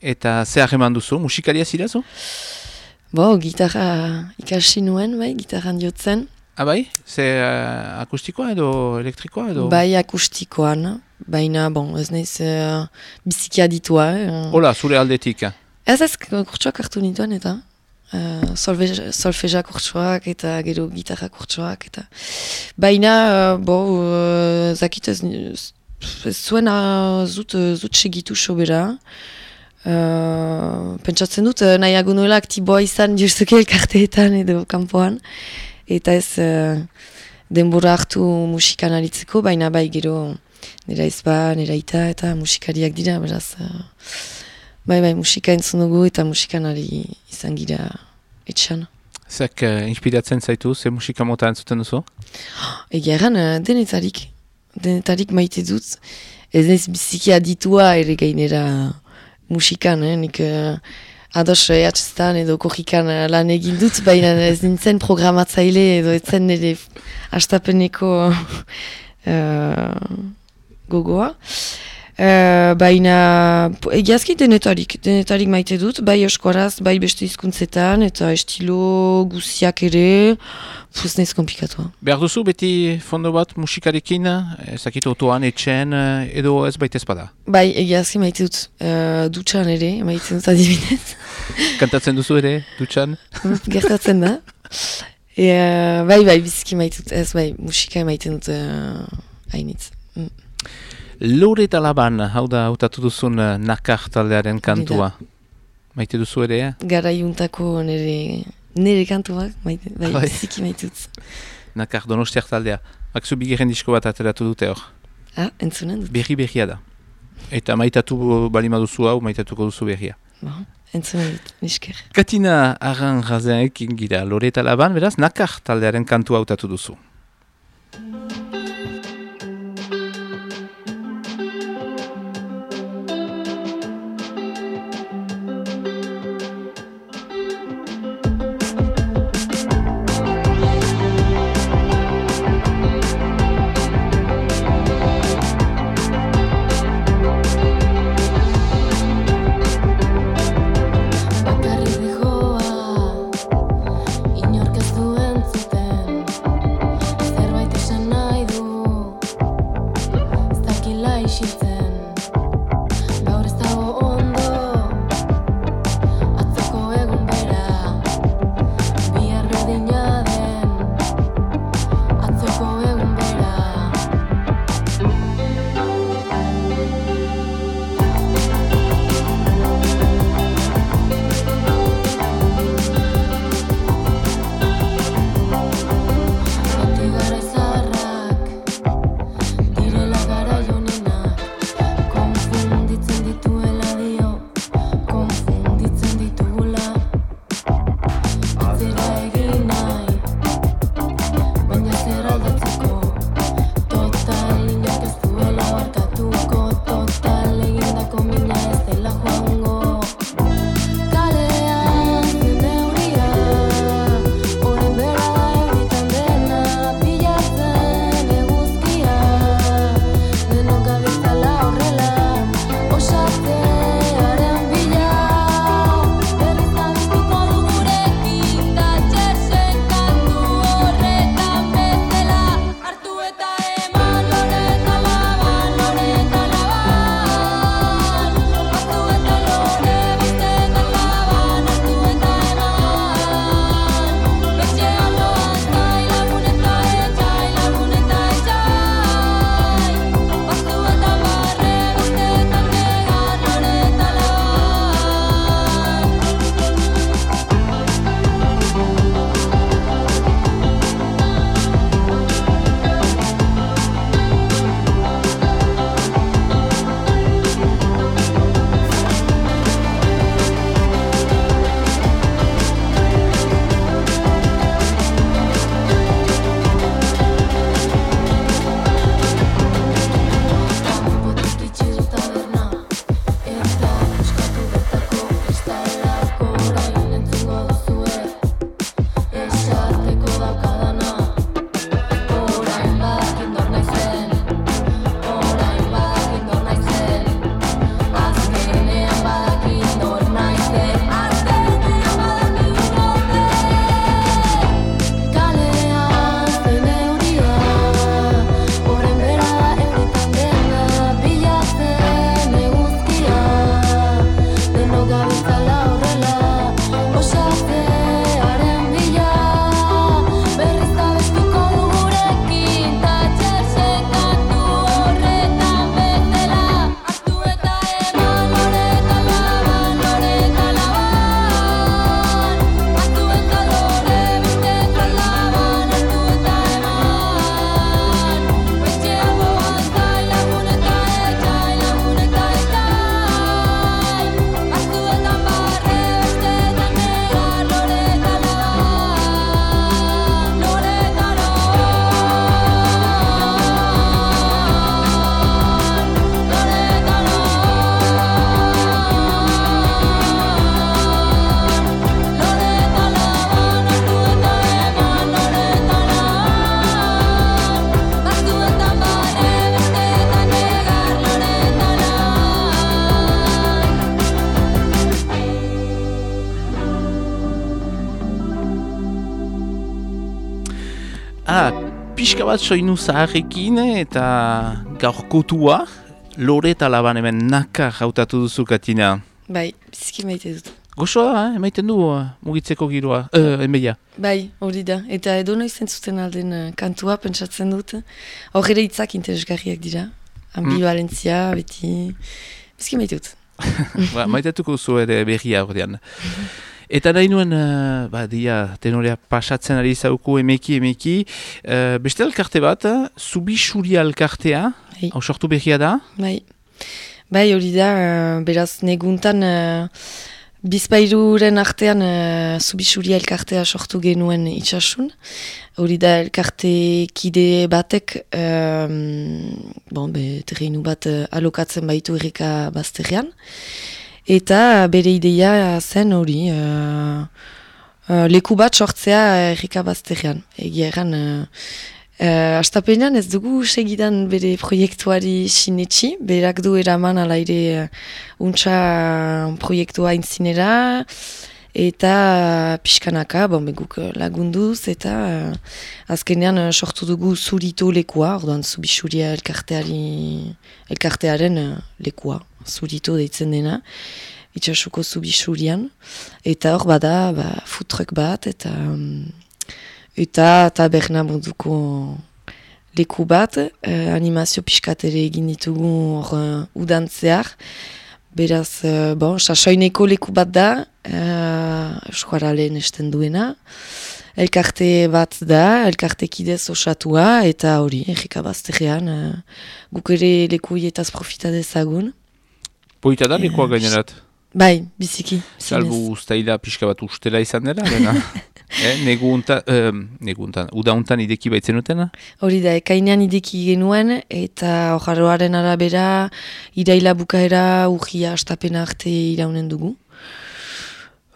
[SPEAKER 1] eta ze eman duzu, musikaria zira zu?
[SPEAKER 2] Bo, gitarra ikasi nuen, bai, gitarran jotzen.
[SPEAKER 1] Ah, bai? Ze uh, akustikoa edo elektrikoa edo?
[SPEAKER 2] Bai akustikoan, baina, bon, ez naiz uh, biziki aditua. Eh.
[SPEAKER 1] Hola, zure aldetik.
[SPEAKER 2] Ez ez, kurtsuak hartu nituen eta uh, solfeja, solfeja kurtsuak eta gero gitarra kurtsuak eta baina, uh, bo, uh, zakit ez, ez zuen uh, zut, zut segitu sobera. Uh, pentsatzen dut, uh, nahiago nuela aktiboa izan justuke elkarteetan edo kanpoan. Eta ez uh, denbora hartu musikan aritzeko, baina bai gero nera izba, nera ita eta musikariak dira, beraz. Uh, bai, bai, musika entzun dugu eta musikan ari izan gira etxan.
[SPEAKER 1] Zek uh, inspiratzen zaitu, ze musika mota entzuten duzu?
[SPEAKER 2] Egia erran, uh, denetarik. Denetarik maite dut. Ez naiz biziki aditua ere gainera musikan, eh? nik uh, ados ehatxestan edo kojikan uh, lan egin dut, baina ez nintzen programatzaile edo etzen nire astapeneko uh, gogoa. Uh, baina egiazki denetarik, denetarik maite dut, bai eskoraz, bai beste hizkuntzetan eta estilo guziak ere, puz naiz komplikatua.
[SPEAKER 1] Behar duzu beti fondo bat musikarekin, ezakit otoan, etxen, edo ez baita espada.
[SPEAKER 2] Bai, egiazki maite dut, uh, dutxan ere, maite dut adibidez,
[SPEAKER 1] Kantatzen duzu ere, dutxan?
[SPEAKER 2] gertatzen da. E, uh, bai, bai, biziki maite dut, ez bai, musika maite dut uh, hainitz. Mm.
[SPEAKER 1] Lore eta laban, hau da, hautatu duzun eh, nakar taldearen kantua. Maite duzu ere, eh?
[SPEAKER 2] Gara juntako nire, nire kantuak, maite, bai,
[SPEAKER 1] bai.
[SPEAKER 2] ziki maitutz.
[SPEAKER 1] Nakar donostiak taldea. Akzu bigerren disko bat ateratu dute hor.
[SPEAKER 2] Ah, entzunen dut.
[SPEAKER 4] Berri berria da. Eta maitatu balima duzu hau, maitatuko duzu berria.
[SPEAKER 2] Bon, entzunen dut, nisker.
[SPEAKER 4] Katina Arran Razenekin gira, lore eta laban, beraz, nakar taldearen kantua hautatu duzu. pixka bat soinu zaharrekin eta gaurkotua lore eta laban hemen naka jautatu duzu katina.
[SPEAKER 2] Bai, biziki maite dut.
[SPEAKER 4] Gozoa da, eh? emaiten du eh, mugitzeko giroa, uh, emeia.
[SPEAKER 2] Bai, hori da. Eta edo noiz entzuten alden eh, kantua pentsatzen dut. Hor ere hitzak interesgarriak dira. Ambivalentzia, mm. beti... Bizki maite dut.
[SPEAKER 4] ba, maitetuko zu ere berria ordean.
[SPEAKER 1] nahi nuen, uh, ba, dia, tenorea pasatzen ari zauku emeki, emeki, uh, beste elkarte bat, uh, Zubixuria elkartea,
[SPEAKER 2] Bai.
[SPEAKER 1] hau sortu behia da,
[SPEAKER 2] Bai, bai hori da, eh, beraz neguntan uh, bizpairuren artean uh, zubisuria elkartea sortu genuen itxasun. Hori da elkarte kide batek, um, bon, be, terreinu bat uh, alokatzen baitu erreka bazterrean. Eta bere ideia zen hori, uh, uh, leku bat sortzea erreka bazterrean. Egia erran, uh, Uh, Astapenean ez dugu segidan bere proiektuari sinetxi, berak du eraman ala ere uh, untxa proiektua intzinera, eta uh, pixkanaka, bon, beguk uh, lagunduz, eta uh, azkenean uh, sortu dugu zurito lekua, orduan zubisuria elkarteari, elkartearen uh, lekua, zurito deitzen dena, itxasuko zubisurian, eta hor bada ba, truck bat, eta... Um, Eta taberna moduko leku bat, eh, animazio pixkat ere egin ditugu hor uh, udantzeak. Beraz, uh, bon, sasoineko leku bat da, uh, eskuara lehen esten duena. Elkarte bat da, elkarte kidez osatua, eta hori, errika bazterrean, uh, guk ere lekuietaz profita dezagun.
[SPEAKER 1] Poita da, lekoa
[SPEAKER 2] Eh,
[SPEAKER 1] gainerat.
[SPEAKER 2] Bai, biziki.
[SPEAKER 1] Salbu ustaila pixka bat ustela izan dela, dena. eh, negu untan, eh, negu untan, uda untan ideki baitzen utena?
[SPEAKER 2] Hori da, ekainean ideki genuen, eta hojarroaren arabera, iraila bukaera, urgia astapena arte iraunen dugu.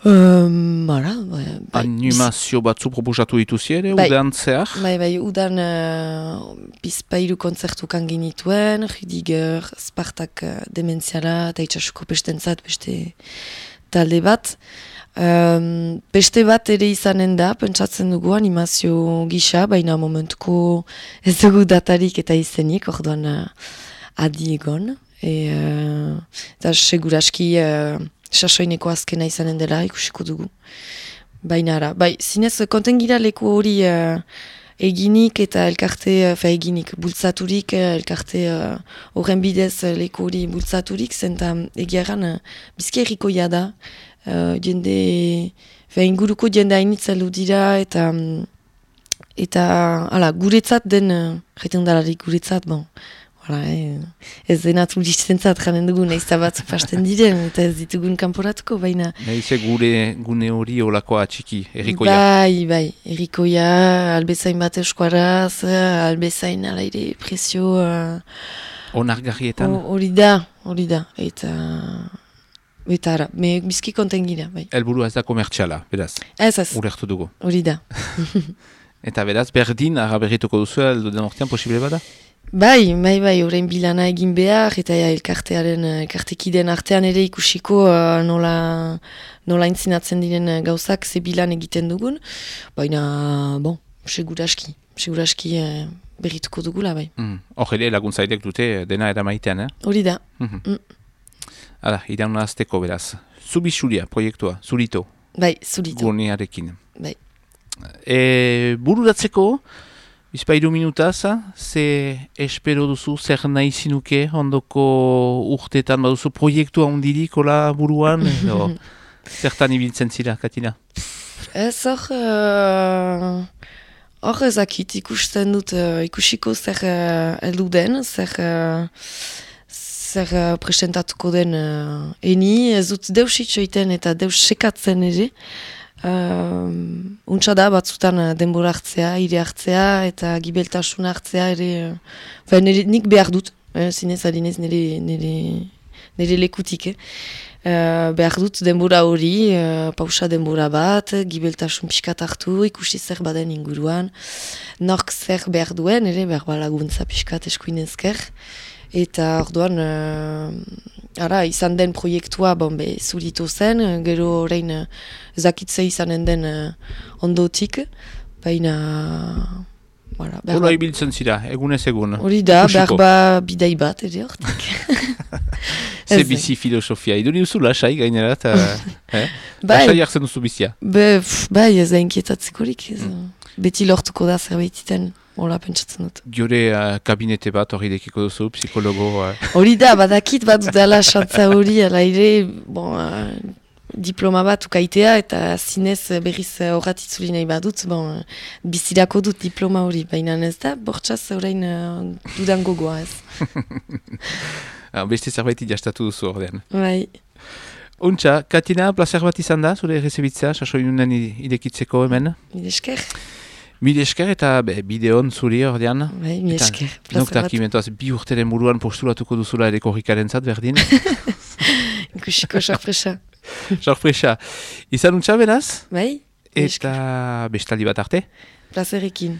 [SPEAKER 2] Um, bara, bai, bai,
[SPEAKER 1] Animazio batzu proposatu dituzi ere,
[SPEAKER 2] Bai.
[SPEAKER 1] udan zehar?
[SPEAKER 2] Bai, bai, udan uh, bizpairu kontzertukan genituen, Rüdiger, Spartak uh, dementziala, eta itxasuko pestentzat beste talde bat. Um, beste bat ere izanen da, pentsatzen dugu animazio gisa, baina momentuko ez dugu datarik eta izenik, orduan uh, adi egon. E, uh, eta seguraski uh, sasoineko azkena izanen dela ikusiko dugu. Baina ara, bai, zinez konten gira leku hori uh, eginik eta elkarte, uh, fe eginik, bultzaturik, uh, elkarte horren bidez uh, leku hori bultzaturik, zenta egiaran uh, bizki errikoia da, uh, jende, fe inguruko jende hainitza dira eta mm, eta ala, guretzat den, uh, jaiten dalarik guretzat, bon, Hala, eh, ez dena turistentzat janen dugu, nahiz eta batzu pasten diren, eta ez ditugun kanporatuko, baina
[SPEAKER 1] Nahize gure gune hori olakoa txiki, errikoia.
[SPEAKER 2] Bai, bai, errikoia, albezain bat eskuaraz, albezain ala ere presio, uh,
[SPEAKER 1] Onargarrietan.
[SPEAKER 2] ho- hori da, hori da, eta, eta ara, me bizki konten gira, bai.
[SPEAKER 1] Elburu ez da komertxala, beraz,
[SPEAKER 2] Ez ez,
[SPEAKER 1] urertu dugu.
[SPEAKER 2] hori da.
[SPEAKER 1] Eta beraz, berdin, araberrituko duzu, eldu den ortean posible bada?
[SPEAKER 2] Bai, bai, bai, orain bilana egin behar, eta ja, elkartearen, eh, elkartekideen artean ere ikusiko uh, nola, nola intzinatzen diren eh, gauzak ze bilan egiten dugun, baina, bon, seguraski, seguraski uh, berrituko dugula, bai.
[SPEAKER 1] Mm. Hor ere laguntzaidek dute dena eramaitean, eh?
[SPEAKER 2] Hori da,
[SPEAKER 1] Mhm.
[SPEAKER 2] Mm.
[SPEAKER 1] Hala, idan azteko beraz. Zubisuria proiektua, zurito,
[SPEAKER 2] bai, zuritu,
[SPEAKER 1] gunearekin.
[SPEAKER 2] bai.
[SPEAKER 1] E, bururatzeko, bizpairu minutaz, ze espero duzu, zer nahi zinuke, ondoko urteetan baduzu proiektua ondirik, hola buruan, edo zertan ibiltzen zira, Katina?
[SPEAKER 2] Ez hor, uh, hor ezakit ikusten dut, uh, ikusiko zer uh, heldu den, zer, uh, zer uh, presentatuko den uh, eni, ez dut deus itxoiten eta deus sekatzen ere. Uh, untsa da batzutan uh, denbora hartzea, ire hartzea eta gibeltasun hartzea ere, uh, fe, nire, nik behar dut, eh, zinez adinez nire, nire, nire lekutik, eh. Uh, behar dut denbora hori, uh, pausa denbora bat, gibeltasun pixkat hartu, ikusi zer baden inguruan, nork zer behar duen, ere behar balaguntza pixkat eskuinezker. Eta orduan, uh, ara, izan den proiektua bon, be, zuritu zen, gero orain uh, zakitze izanen den uh, ondotik, baina... Voilà,
[SPEAKER 1] Hola ibiltzen zira, egunez egun.
[SPEAKER 2] Hori da, behar ba bidai bat, ere hortik.
[SPEAKER 1] Ze bizi filosofia, iduri duzu lasai gainera, eta eh?
[SPEAKER 2] Bai.
[SPEAKER 1] lasai hartzen duzu bizia.
[SPEAKER 2] Be, pff, bai, ez da inkietatzekorik, ez. Beti lortuko da zerbaititen, hola pentsatzen dut.
[SPEAKER 1] Jore uh, kabinete bat hori dekiko duzu, psikologo... Uh,
[SPEAKER 2] Hori da, badakit bat dudala xantza hori, ala ere, bon, uh, diploma bat ukaitea eta zinez berriz horratitzuli nahi badut, bon, eh, bizirako dut diploma hori, baina ez da, bortxaz orain uh, dudan gogoa ez.
[SPEAKER 1] Ah, Beste zerbait jastatu duzu ordean.
[SPEAKER 2] Bai,
[SPEAKER 1] Untxa, Katina, placer bat izan da, zure errezebitzea, sasoinunen i- irekitzeko hemen.
[SPEAKER 2] mil esker,
[SPEAKER 1] Mil esker eta be, bideon zuri ordean.
[SPEAKER 2] bai, mil
[SPEAKER 1] Eta
[SPEAKER 2] esker.
[SPEAKER 1] Nok
[SPEAKER 2] plazer bat.
[SPEAKER 1] dakimentoaz bi urteren buruan postulatuko duzula ere korrikaren zat, berdin.
[SPEAKER 2] Ikusiko sorpresa.
[SPEAKER 1] Sorpresa. Izan untxa benaz?
[SPEAKER 2] Bai, mil esker.
[SPEAKER 1] Eta bestaldi bat arte.
[SPEAKER 2] plazerekin.